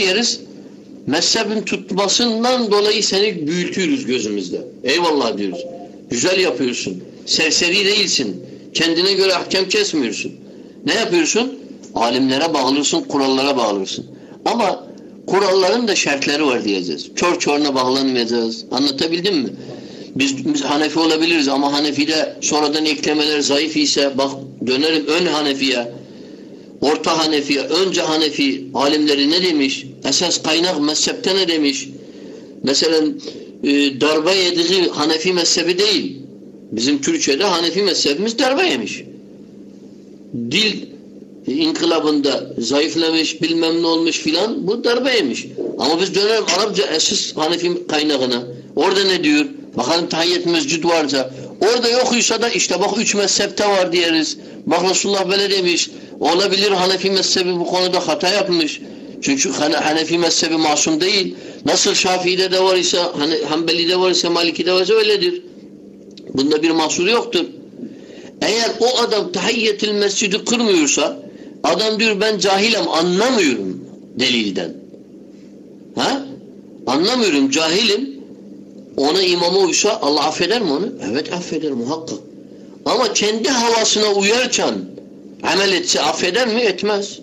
diyeriz? Mezhebin tutmasından dolayı seni büyütüyoruz gözümüzde. Eyvallah diyoruz. Güzel yapıyorsun. Serseri değilsin. Kendine göre ahkam kesmiyorsun. Ne yapıyorsun? Alimlere bağlısın, kurallara bağlısın. Ama kuralların da şartları var diyeceğiz. Çor çoruna bağlanmayacağız. Anlatabildim mi? Biz, biz Hanefi olabiliriz ama Hanefi'de sonradan eklemeler zayıf ise bak dönerim ön Hanefi'ye. Orta Hanefi'ye, önce Hanefi alimleri ne demiş? Esas kaynak mezhepte ne demiş? Mesela e, darbe yediği Hanefi mezhebi değil. Bizim Türkçe'de Hanefi mezhebimiz darbe yemiş. Dil inkılabında zayıflamış, bilmem ne olmuş filan bu darbe yemiş. Ama biz dönelim Arapça esas Hanefi kaynağına. Orada ne diyor? Bakalım tahiyyet mescid varsa. Orada yokuysa da işte bak üç mezhepte var diyeriz. Bak Resulullah böyle demiş. Olabilir Hanefi mezhebi bu konuda hata yapmış. Çünkü Hanefi mezhebi masum değil. Nasıl Şafii'de de var ise, Hanbeli'de var ise, Maliki'de varsa öyledir. Bunda bir mahsur yoktur. Eğer o adam tahiyyetil mescidi kırmıyorsa adam diyor ben cahilim anlamıyorum delilden. Ha? Anlamıyorum cahilim. Ona imama uysa Allah affeder mi onu? Evet affeder muhakkak. Ama kendi havasına uyarken amel etse affeder mi? Etmez.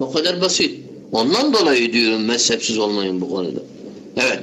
O kadar basit. Ondan dolayı diyorum mezhepsiz olmayın bu konuda. Evet.